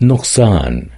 نقصان.